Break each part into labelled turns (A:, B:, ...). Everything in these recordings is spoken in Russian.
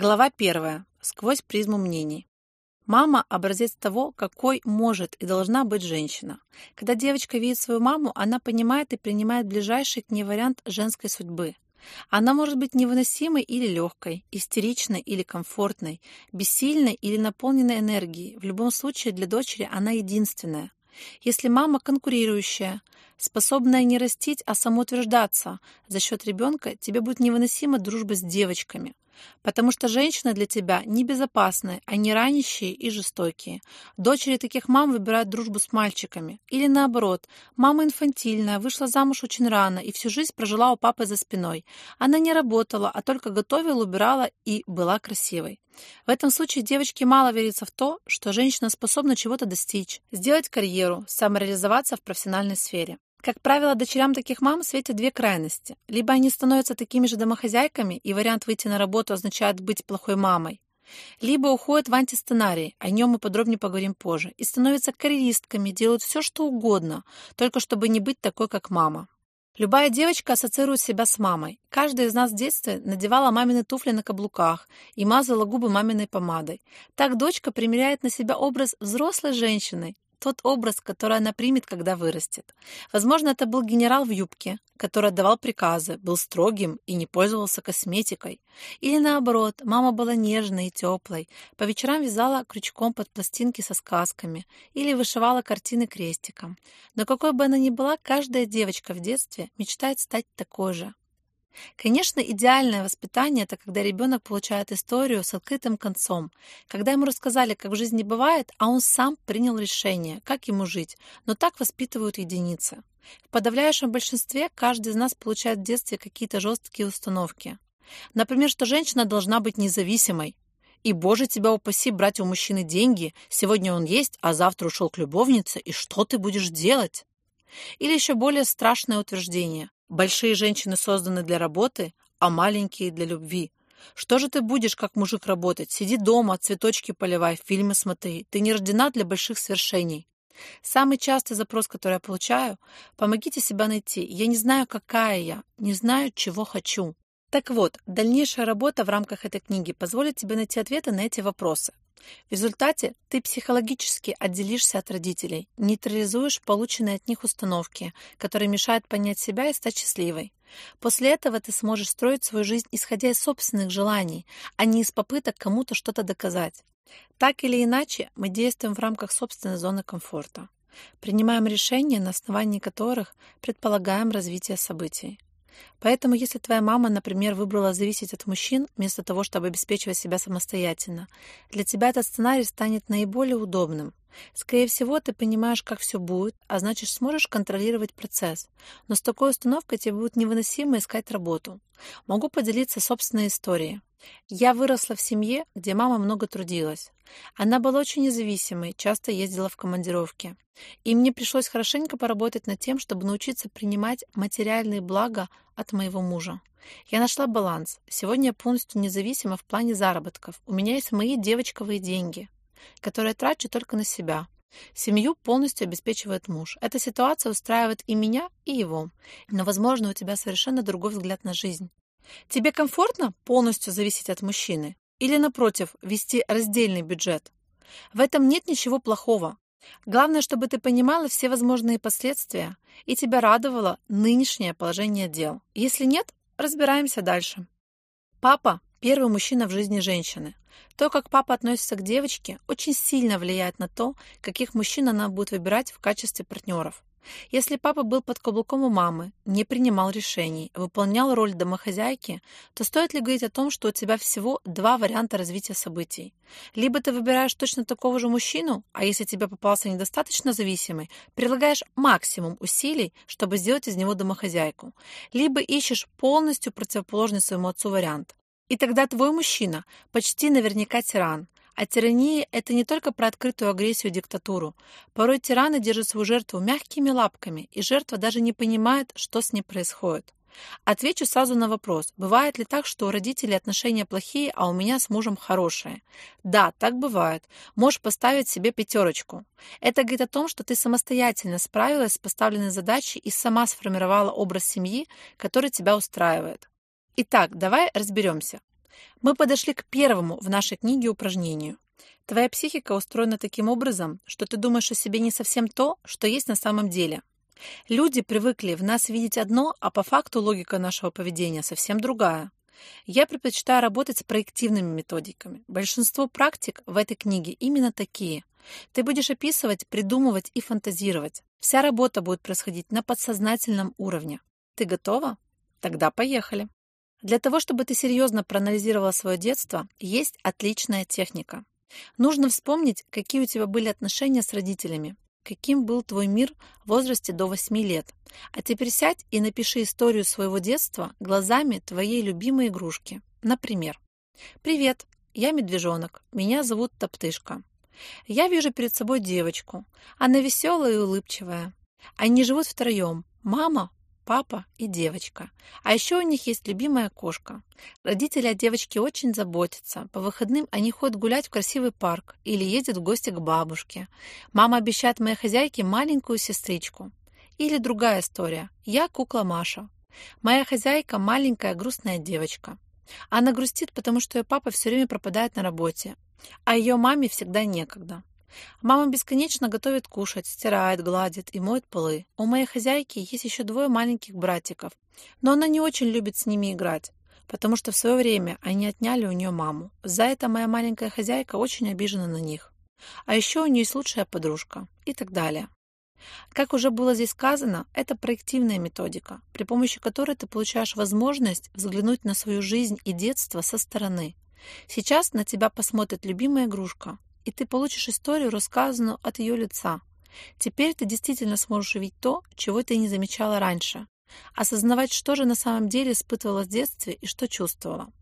A: Глава первая. Сквозь призму мнений. Мама – образец того, какой может и должна быть женщина. Когда девочка видит свою маму, она понимает и принимает ближайший к ней вариант женской судьбы. Она может быть невыносимой или легкой, истеричной или комфортной, бессильной или наполненной энергией. В любом случае для дочери она единственная. Если мама конкурирующая, способная не растить, а самоутверждаться за счет ребенка, тебе будет невыносима дружба с девочками – Потому что женщины для тебя небезопасны, они ранящие и жестокие. Дочери таких мам выбирают дружбу с мальчиками. Или наоборот, мама инфантильная, вышла замуж очень рано и всю жизнь прожила у папы за спиной. Она не работала, а только готовила, убирала и была красивой. В этом случае девочке мало верится в то, что женщина способна чего-то достичь, сделать карьеру, самореализоваться в профессиональной сфере. Как правило, дочерям таких мам светят две крайности. Либо они становятся такими же домохозяйками, и вариант выйти на работу означает быть плохой мамой. Либо уходят в антисценарий, о нем мы подробнее поговорим позже, и становятся карьеристками, делают все, что угодно, только чтобы не быть такой, как мама. Любая девочка ассоциирует себя с мамой. Каждая из нас в детстве надевала мамины туфли на каблуках и мазала губы маминой помадой. Так дочка примеряет на себя образ взрослой женщины, тот образ, который она примет, когда вырастет. Возможно, это был генерал в юбке, который отдавал приказы, был строгим и не пользовался косметикой. Или наоборот, мама была нежной и теплой, по вечерам вязала крючком под пластинки со сказками или вышивала картины крестиком. Но какой бы она ни была, каждая девочка в детстве мечтает стать такой же. Конечно, идеальное воспитание – это когда ребенок получает историю с открытым концом, когда ему рассказали, как в жизни бывает, а он сам принял решение, как ему жить, но так воспитывают единицы. В подавляющем большинстве каждый из нас получает в детстве какие-то жесткие установки. Например, что женщина должна быть независимой. И, боже, тебя упаси, брать у мужчины деньги, сегодня он есть, а завтра ушел к любовнице, и что ты будешь делать? Или еще более страшное утверждение. Большие женщины созданы для работы, а маленькие для любви. Что же ты будешь, как мужик, работать? Сиди дома, цветочки поливай, фильмы смотри. Ты не рождена для больших свершений. Самый частый запрос, который я получаю – помогите себя найти. Я не знаю, какая я, не знаю, чего хочу. Так вот, дальнейшая работа в рамках этой книги позволит тебе найти ответы на эти вопросы. В результате ты психологически отделишься от родителей, нейтрализуешь полученные от них установки, которые мешают понять себя и стать счастливой. После этого ты сможешь строить свою жизнь, исходя из собственных желаний, а не из попыток кому-то что-то доказать. Так или иначе, мы действуем в рамках собственной зоны комфорта. Принимаем решения, на основании которых предполагаем развитие событий. Поэтому, если твоя мама, например, выбрала зависеть от мужчин, вместо того, чтобы обеспечивать себя самостоятельно, для тебя этот сценарий станет наиболее удобным. Скорее всего, ты понимаешь, как все будет, а значит, сможешь контролировать процесс. Но с такой установкой тебе будет невыносимо искать работу. Могу поделиться собственной историей. Я выросла в семье, где мама много трудилась. Она была очень независимой, часто ездила в командировки. И мне пришлось хорошенько поработать над тем, чтобы научиться принимать материальные блага от моего мужа. Я нашла баланс. Сегодня я полностью независима в плане заработков. У меня есть мои девочковые деньги, которые я трачу только на себя. Семью полностью обеспечивает муж. Эта ситуация устраивает и меня, и его. Но, возможно, у тебя совершенно другой взгляд на жизнь. Тебе комфортно полностью зависеть от мужчины? Или, напротив, вести раздельный бюджет? В этом нет ничего плохого. Главное, чтобы ты понимала все возможные последствия и тебя радовало нынешнее положение дел. Если нет, разбираемся дальше. Папа – первый мужчина в жизни женщины. То, как папа относится к девочке, очень сильно влияет на то, каких мужчин она будет выбирать в качестве партнеров. Если папа был под каблуком у мамы, не принимал решений, выполнял роль домохозяйки, то стоит ли говорить о том, что у тебя всего два варианта развития событий? Либо ты выбираешь точно такого же мужчину, а если тебе попался недостаточно зависимый, прилагаешь максимум усилий, чтобы сделать из него домохозяйку. Либо ищешь полностью противоположный своему отцу вариант. И тогда твой мужчина почти наверняка тиран, а тирания – это не только про открытую агрессию и диктатуру. Порой тираны держат свою жертву мягкими лапками, и жертва даже не понимает, что с ней происходит. Отвечу сразу на вопрос, бывает ли так, что у родителей отношения плохие, а у меня с мужем хорошие? Да, так бывает. Можешь поставить себе пятерочку. Это говорит о том, что ты самостоятельно справилась с поставленной задачей и сама сформировала образ семьи, который тебя устраивает. Итак, давай разберемся. Мы подошли к первому в нашей книге упражнению. Твоя психика устроена таким образом, что ты думаешь о себе не совсем то, что есть на самом деле. Люди привыкли в нас видеть одно, а по факту логика нашего поведения совсем другая. Я предпочитаю работать с проективными методиками. Большинство практик в этой книге именно такие. Ты будешь описывать, придумывать и фантазировать. Вся работа будет происходить на подсознательном уровне. Ты готова? Тогда поехали. Для того, чтобы ты серьезно проанализировала свое детство, есть отличная техника. Нужно вспомнить, какие у тебя были отношения с родителями, каким был твой мир в возрасте до 8 лет. А теперь сядь и напиши историю своего детства глазами твоей любимой игрушки. Например, «Привет, я медвежонок, меня зовут Топтышка. Я вижу перед собой девочку. Она веселая и улыбчивая. Они живут втроем. Мама, папа и девочка. А еще у них есть любимая кошка. Родители о девочке очень заботятся. По выходным они ходят гулять в красивый парк или ездят в гости к бабушке. Мама обещает моей хозяйке маленькую сестричку. Или другая история. Я кукла Маша. Моя хозяйка – маленькая грустная девочка. Она грустит, потому что ее папа все время пропадает на работе, а ее маме всегда некогда. Мама бесконечно готовит кушать, стирает, гладит и моет полы. У моей хозяйки есть еще двое маленьких братиков, но она не очень любит с ними играть, потому что в свое время они отняли у нее маму. За это моя маленькая хозяйка очень обижена на них. А еще у нее есть лучшая подружка и так далее. Как уже было здесь сказано, это проективная методика, при помощи которой ты получаешь возможность взглянуть на свою жизнь и детство со стороны. Сейчас на тебя посмотрит любимая игрушка, и ты получишь историю, рассказанную от ее лица. Теперь ты действительно сможешь увидеть то, чего ты не замечала раньше. Осознавать, что же на самом деле испытывала в детстве и что чувствовала.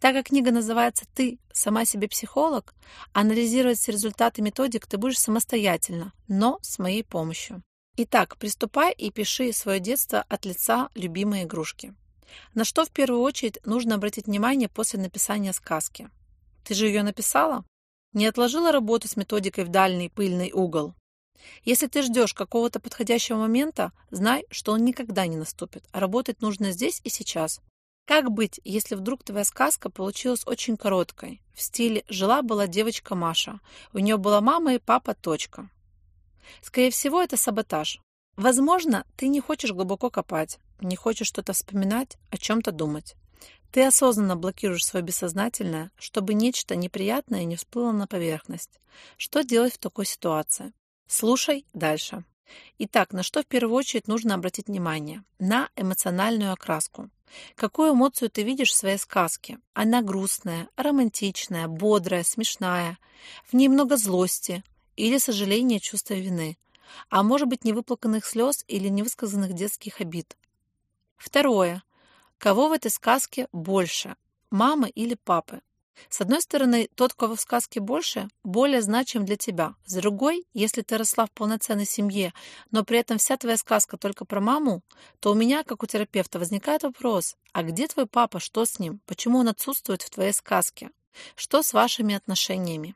A: Так как книга называется «Ты сама себе психолог», анализировать результаты методик ты будешь самостоятельно, но с моей помощью. Итак, приступай и пиши свое детство от лица любимой игрушки. На что в первую очередь нужно обратить внимание после написания сказки? Ты же ее написала? Не отложила работу с методикой в дальний пыльный угол. Если ты ждешь какого-то подходящего момента, знай, что он никогда не наступит, а работать нужно здесь и сейчас. Как быть, если вдруг твоя сказка получилась очень короткой? В стиле «Жила-была девочка Маша». У нее была мама и папа, точка. Скорее всего, это саботаж. Возможно, ты не хочешь глубоко копать, не хочешь что-то вспоминать, о чем-то думать. Ты осознанно блокируешь свое бессознательное, чтобы нечто неприятное не всплыло на поверхность. Что делать в такой ситуации? Слушай дальше. Итак, на что в первую очередь нужно обратить внимание? На эмоциональную окраску. Какую эмоцию ты видишь в своей сказке? Она грустная, романтичная, бодрая, смешная. В ней много злости или сожаления, чувства вины. А может быть, невыплаканных слез или невысказанных детских обид. Второе. Кого в этой сказке больше, мамы или папы? С одной стороны, тот, кого в сказке больше, более значим для тебя. С другой, если ты росла в полноценной семье, но при этом вся твоя сказка только про маму, то у меня, как у терапевта, возникает вопрос, а где твой папа, что с ним, почему он отсутствует в твоей сказке? Что с вашими отношениями?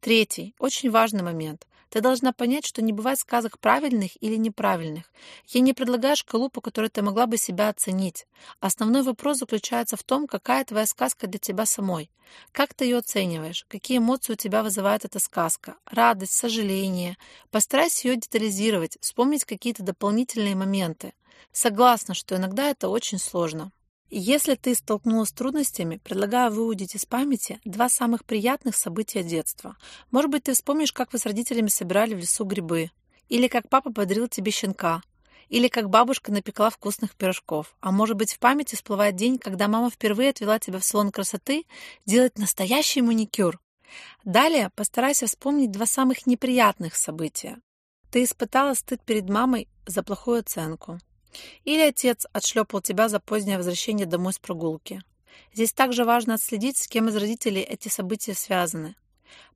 A: Третий, очень важный момент. Ты должна понять, что не бывает сказок правильных или неправильных. Я не предлагаю шкалу, по которой ты могла бы себя оценить. Основной вопрос заключается в том, какая твоя сказка для тебя самой. Как ты ее оцениваешь? Какие эмоции у тебя вызывает эта сказка? Радость, сожаление. Постарайся ее детализировать, вспомнить какие-то дополнительные моменты. Согласна, что иногда это очень сложно. Если ты столкнулась с трудностями, предлагаю выудить из памяти два самых приятных события детства. Может быть, ты вспомнишь, как вы с родителями собирали в лесу грибы, или как папа подарил тебе щенка, или как бабушка напекла вкусных пирожков. А может быть, в памяти всплывает день, когда мама впервые отвела тебя в салон красоты делать настоящий маникюр. Далее постарайся вспомнить два самых неприятных события. Ты испытала стыд перед мамой за плохую оценку. Или отец отшлепал тебя за позднее возвращение домой с прогулки. Здесь также важно отследить, с кем из родителей эти события связаны.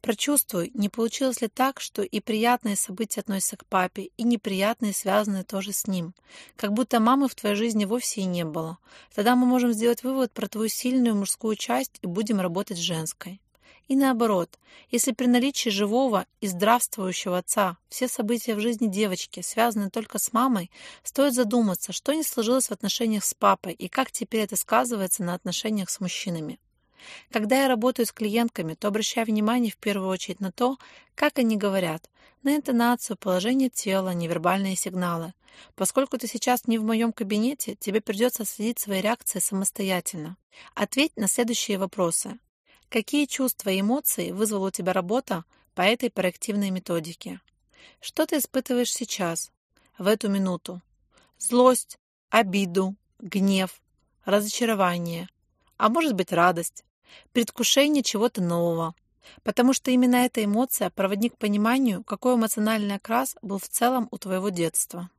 A: Прочувствуй, не получилось ли так, что и приятные события относятся к папе, и неприятные связаны тоже с ним. Как будто мамы в твоей жизни вовсе и не было. Тогда мы можем сделать вывод про твою сильную мужскую часть и будем работать с женской. И наоборот, если при наличии живого и здравствующего отца все события в жизни девочки связаны только с мамой, стоит задуматься, что не сложилось в отношениях с папой и как теперь это сказывается на отношениях с мужчинами. Когда я работаю с клиентками, то обращаю внимание в первую очередь на то, как они говорят, на интонацию, положение тела, невербальные сигналы. Поскольку ты сейчас не в моем кабинете, тебе придется следить свои реакции самостоятельно. Ответь на следующие вопросы. Какие чувства и эмоции вызвала у тебя работа по этой проактивной методике? Что ты испытываешь сейчас, в эту минуту? Злость, обиду, гнев, разочарование, а может быть радость, предвкушение чего-то нового. Потому что именно эта эмоция – проводник к пониманию, какой эмоциональный окрас был в целом у твоего детства.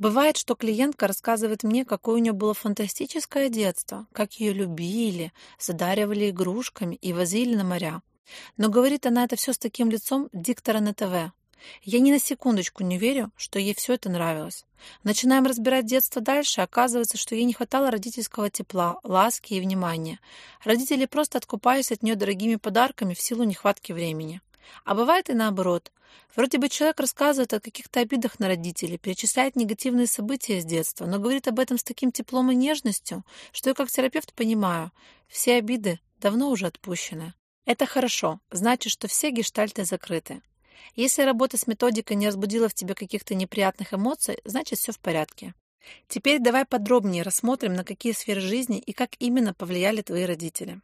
A: Бывает, что клиентка рассказывает мне, какое у нее было фантастическое детство, как ее любили, задаривали игрушками и возили на моря. Но говорит она это все с таким лицом диктора на ТВ. Я ни на секундочку не верю, что ей все это нравилось. Начинаем разбирать детство дальше, оказывается, что ей не хватало родительского тепла, ласки и внимания. Родители просто откупались от нее дорогими подарками в силу нехватки времени. А бывает и наоборот. Вроде бы человек рассказывает о каких-то обидах на родителей, перечисляет негативные события с детства, но говорит об этом с таким теплом и нежностью, что я как терапевт понимаю, все обиды давно уже отпущены. Это хорошо, значит, что все гештальты закрыты. Если работа с методикой не разбудила в тебе каких-то неприятных эмоций, значит все в порядке. Теперь давай подробнее рассмотрим, на какие сферы жизни и как именно повлияли твои родители.